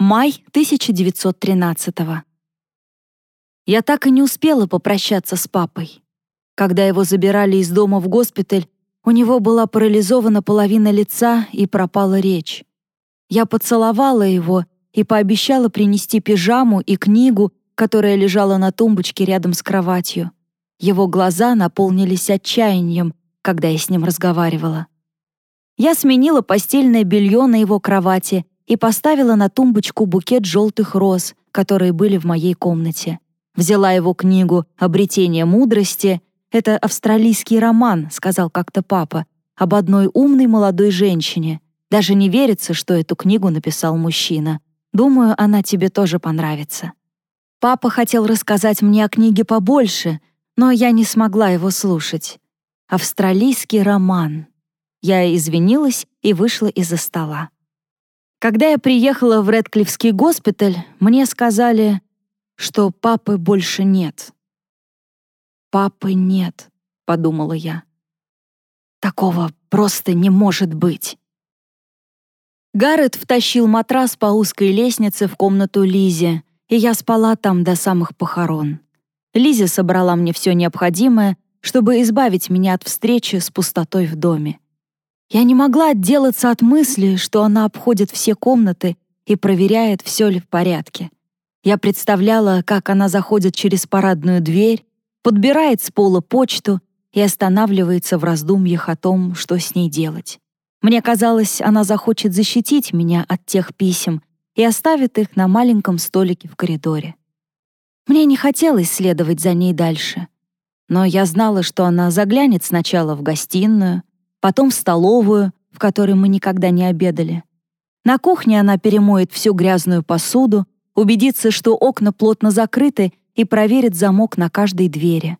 Май 1913 -го. Я так и не успела попрощаться с папой. Когда его забирали из дома в госпиталь, у него была парализована половина лица и пропала речь. Я поцеловала его и пообещала принести пижаму и книгу, которая лежала на тумбочке рядом с кроватью. Его глаза наполнились отчаянием, когда я с ним разговаривала. Я сменила постельное белье на его кровати и поставила на тумбочку букет желтых роз, которые были в моей комнате. Взяла его книгу «Обретение мудрости». «Это австралийский роман», — сказал как-то папа, об одной умной молодой женщине. Даже не верится, что эту книгу написал мужчина. Думаю, она тебе тоже понравится. Папа хотел рассказать мне о книге побольше, но я не смогла его слушать. Австралийский роман. Я извинилась и вышла из-за стола. Когда я приехала в Редклифский госпиталь, мне сказали, что папы больше нет. «Папы нет», — подумала я. «Такого просто не может быть». Гаррет втащил матрас по узкой лестнице в комнату Лизе, и я спала там до самых похорон. Лизе собрала мне все необходимое, чтобы избавить меня от встречи с пустотой в доме. Я не могла отделаться от мысли, что она обходит все комнаты и проверяет, все ли в порядке. Я представляла, как она заходит через парадную дверь, подбирает с пола почту и останавливается в раздумьях о том, что с ней делать. Мне казалось, она захочет защитить меня от тех писем и оставит их на маленьком столике в коридоре. Мне не хотелось следовать за ней дальше. Но я знала, что она заглянет сначала в гостиную, потом в столовую, в которой мы никогда не обедали. На кухне она перемоет всю грязную посуду, убедится, что окна плотно закрыты и проверит замок на каждой двери.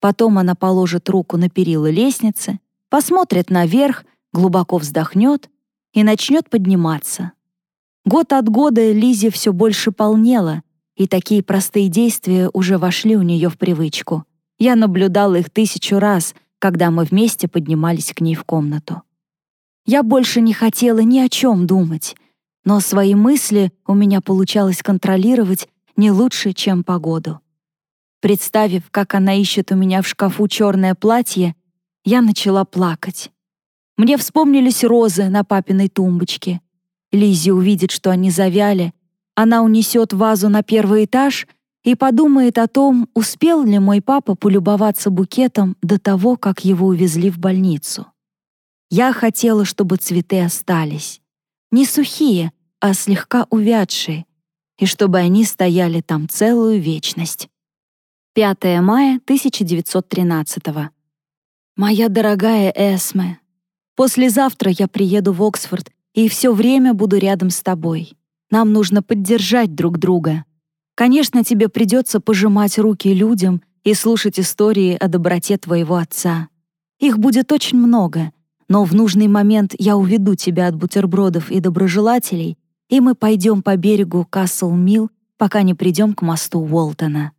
Потом она положит руку на перила лестницы, посмотрит наверх, глубоко вздохнет и начнет подниматься. Год от года Лизе все больше полнела, и такие простые действия уже вошли у нее в привычку. Я наблюдала их тысячу раз — когда мы вместе поднимались к ней в комнату. Я больше не хотела ни о чем думать, но свои мысли у меня получалось контролировать не лучше, чем погоду. Представив, как она ищет у меня в шкафу черное платье, я начала плакать. Мне вспомнились розы на папиной тумбочке. Лизи увидит, что они завяли. Она унесет вазу на первый этаж и подумает о том, успел ли мой папа полюбоваться букетом до того, как его увезли в больницу. Я хотела, чтобы цветы остались. Не сухие, а слегка увядшие, и чтобы они стояли там целую вечность. 5 мая 1913 -го. Моя дорогая Эсме, послезавтра я приеду в Оксфорд и все время буду рядом с тобой. Нам нужно поддержать друг друга. Конечно, тебе придется пожимать руки людям и слушать истории о доброте твоего отца. Их будет очень много, но в нужный момент я уведу тебя от бутербродов и доброжелателей, и мы пойдем по берегу Касл-Милл, пока не придем к мосту Уолтона.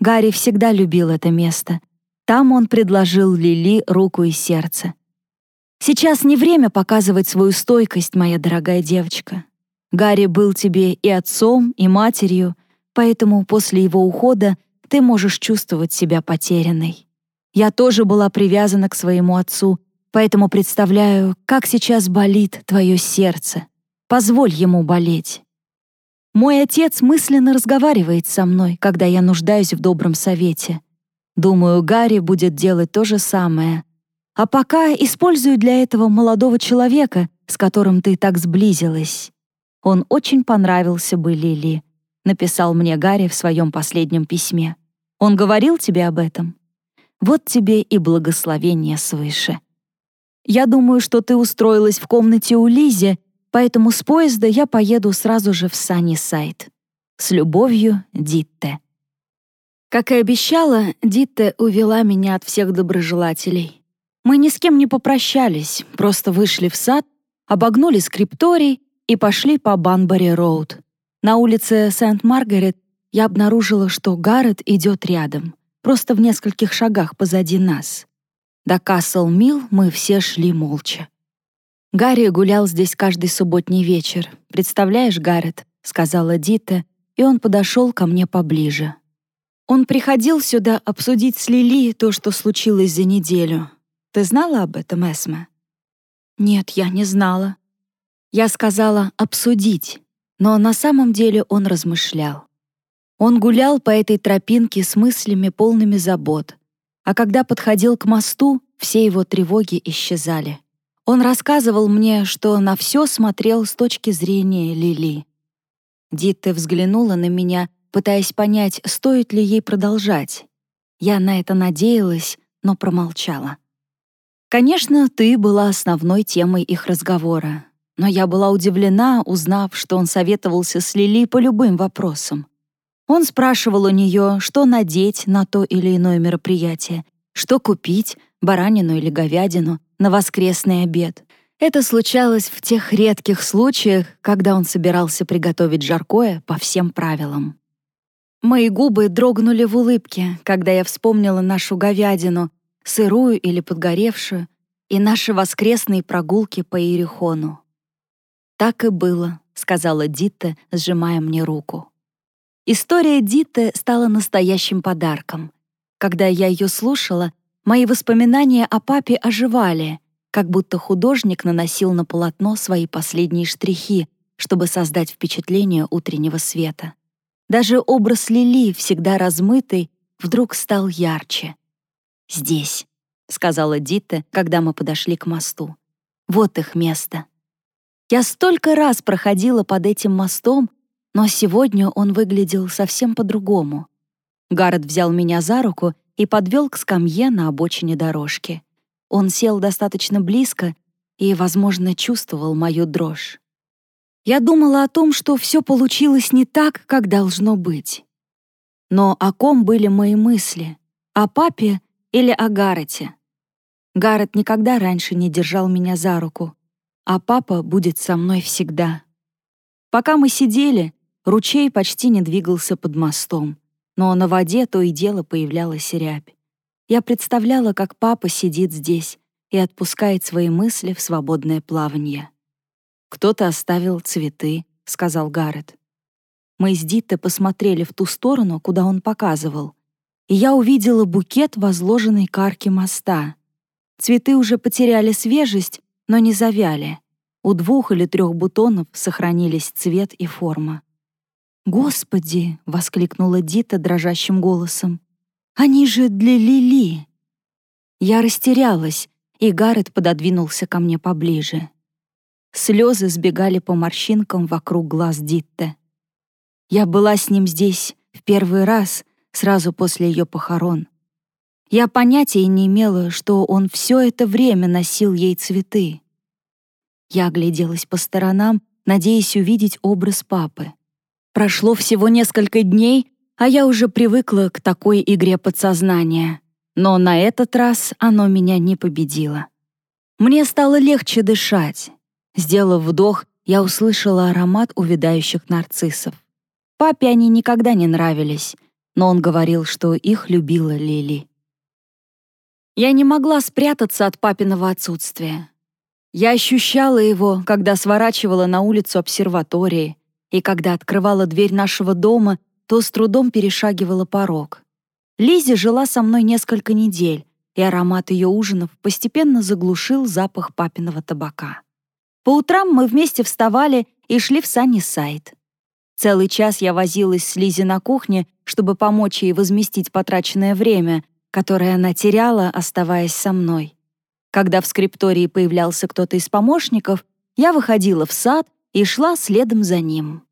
Гарри всегда любил это место. Там он предложил Лили руку и сердце. Сейчас не время показывать свою стойкость, моя дорогая девочка. Гарри был тебе и отцом, и матерью, поэтому после его ухода ты можешь чувствовать себя потерянной. Я тоже была привязана к своему отцу, поэтому представляю, как сейчас болит твое сердце. Позволь ему болеть. Мой отец мысленно разговаривает со мной, когда я нуждаюсь в добром совете. Думаю, Гарри будет делать то же самое. А пока использую для этого молодого человека, с которым ты так сблизилась. Он очень понравился бы Лили написал мне Гарри в своем последнем письме. Он говорил тебе об этом? Вот тебе и благословение свыше. Я думаю, что ты устроилась в комнате у Лизи, поэтому с поезда я поеду сразу же в Санни-Сайт. С любовью, Дитте. Как и обещала, Дитте увела меня от всех доброжелателей. Мы ни с кем не попрощались, просто вышли в сад, обогнули скрипторий и пошли по Банбари-Роуд. На улице Сент-Маргарет я обнаружила, что Гаррет идет рядом, просто в нескольких шагах позади нас. До Касл-Милл мы все шли молча. Гарри гулял здесь каждый субботний вечер. Представляешь, Гаррет, сказала Дита, и он подошел ко мне поближе. Он приходил сюда обсудить с Лили то, что случилось за неделю. Ты знала об этом, Эсме? Нет, я не знала. Я сказала «обсудить», но на самом деле он размышлял. Он гулял по этой тропинке с мыслями, полными забот. А когда подходил к мосту, все его тревоги исчезали. Он рассказывал мне, что на все смотрел с точки зрения Лили. Дитта взглянула на меня, пытаясь понять, стоит ли ей продолжать. Я на это надеялась, но промолчала. Конечно, ты была основной темой их разговора, но я была удивлена, узнав, что он советовался с Лили по любым вопросам. Он спрашивал у нее, что надеть на то или иное мероприятие, что купить, баранину или говядину, на воскресный обед. Это случалось в тех редких случаях, когда он собирался приготовить жаркое по всем правилам. Мои губы дрогнули в улыбке, когда я вспомнила нашу говядину, сырую или подгоревшую, и наши воскресные прогулки по Иерихону. «Так и было», — сказала Дитта, сжимая мне руку. История Дитты стала настоящим подарком. Когда я ее слушала, Мои воспоминания о папе оживали, как будто художник наносил на полотно свои последние штрихи, чтобы создать впечатление утреннего света. Даже образ Лили, всегда размытый, вдруг стал ярче. «Здесь», — сказала Дита, когда мы подошли к мосту. «Вот их место». Я столько раз проходила под этим мостом, но сегодня он выглядел совсем по-другому. Гаррет взял меня за руку и подвел к скамье на обочине дорожки. Он сел достаточно близко и, возможно, чувствовал мою дрожь. Я думала о том, что все получилось не так, как должно быть. Но о ком были мои мысли? О папе или о Гаррете? Гаррет никогда раньше не держал меня за руку, а папа будет со мной всегда. Пока мы сидели, ручей почти не двигался под мостом но на воде то и дело появлялась рябь. Я представляла, как папа сидит здесь и отпускает свои мысли в свободное плавание. «Кто-то оставил цветы», — сказал Гаррет. Мы с Дитте посмотрели в ту сторону, куда он показывал, и я увидела букет возложенной к арке моста. Цветы уже потеряли свежесть, но не завяли. У двух или трех бутонов сохранились цвет и форма. «Господи!» — воскликнула Дита дрожащим голосом. «Они же для Лили!» Я растерялась, и Гаррет пододвинулся ко мне поближе. Слезы сбегали по морщинкам вокруг глаз Дитте. Я была с ним здесь в первый раз, сразу после ее похорон. Я понятия не имела, что он все это время носил ей цветы. Я огляделась по сторонам, надеясь увидеть образ папы. Прошло всего несколько дней, а я уже привыкла к такой игре подсознания. Но на этот раз оно меня не победило. Мне стало легче дышать. Сделав вдох, я услышала аромат увядающих нарциссов. Папе они никогда не нравились, но он говорил, что их любила Лили. Я не могла спрятаться от папиного отсутствия. Я ощущала его, когда сворачивала на улицу обсерватории, и когда открывала дверь нашего дома, то с трудом перешагивала порог. Лизи жила со мной несколько недель, и аромат ее ужинов постепенно заглушил запах папиного табака. По утрам мы вместе вставали и шли в Санни-сайт. Целый час я возилась с Лизи на кухне, чтобы помочь ей возместить потраченное время, которое она теряла, оставаясь со мной. Когда в скриптории появлялся кто-то из помощников, я выходила в сад и шла следом за ним.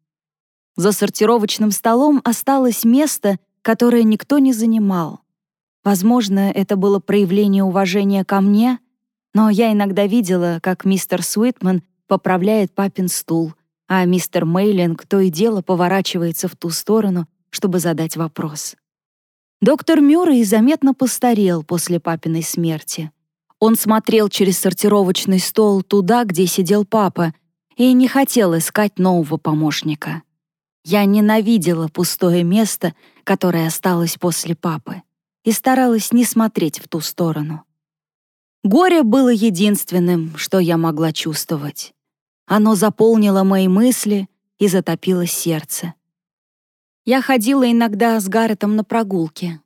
За сортировочным столом осталось место, которое никто не занимал. Возможно, это было проявление уважения ко мне, но я иногда видела, как мистер Суитман поправляет папин стул, а мистер Мейлинг то и дело поворачивается в ту сторону, чтобы задать вопрос. Доктор Мюррей заметно постарел после папиной смерти. Он смотрел через сортировочный стол туда, где сидел папа, и не хотел искать нового помощника. Я ненавидела пустое место, которое осталось после папы, и старалась не смотреть в ту сторону. Горе было единственным, что я могла чувствовать. Оно заполнило мои мысли, и затопило сердце. Я ходила иногда с Гарретом на прогулки.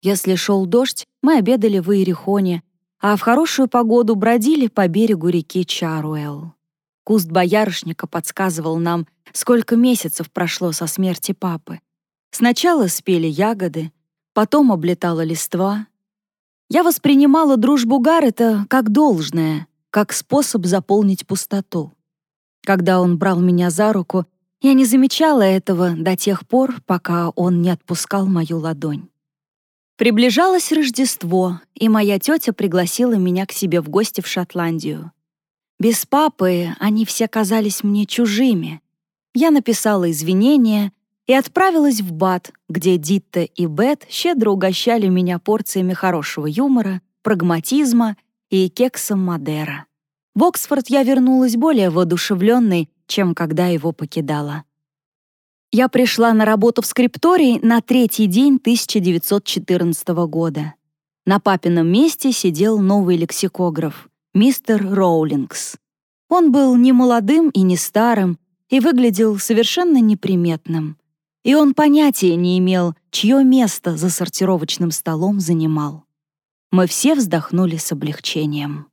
Если шел дождь, мы обедали в Иерихоне, а в хорошую погоду бродили по берегу реки Чаруэл. Куст боярышника подсказывал нам, сколько месяцев прошло со смерти папы. Сначала спели ягоды, потом облетала листва. Я воспринимала дружбу Гаррета как должное, как способ заполнить пустоту. Когда он брал меня за руку, я не замечала этого до тех пор, пока он не отпускал мою ладонь. Приближалось Рождество, и моя тетя пригласила меня к себе в гости в Шотландию. Без папы они все казались мне чужими. Я написала извинения и отправилась в Бат, где Дитта и Бет щедро угощали меня порциями хорошего юмора, прагматизма и кексом Мадера. В Оксфорд я вернулась более воодушевленной, чем когда его покидала. Я пришла на работу в скриптории на третий день 1914 года. На папином месте сидел новый лексикограф, мистер Роулингс. Он был не молодым и не старым и выглядел совершенно неприметным. И он понятия не имел, чье место за сортировочным столом занимал. Мы все вздохнули с облегчением.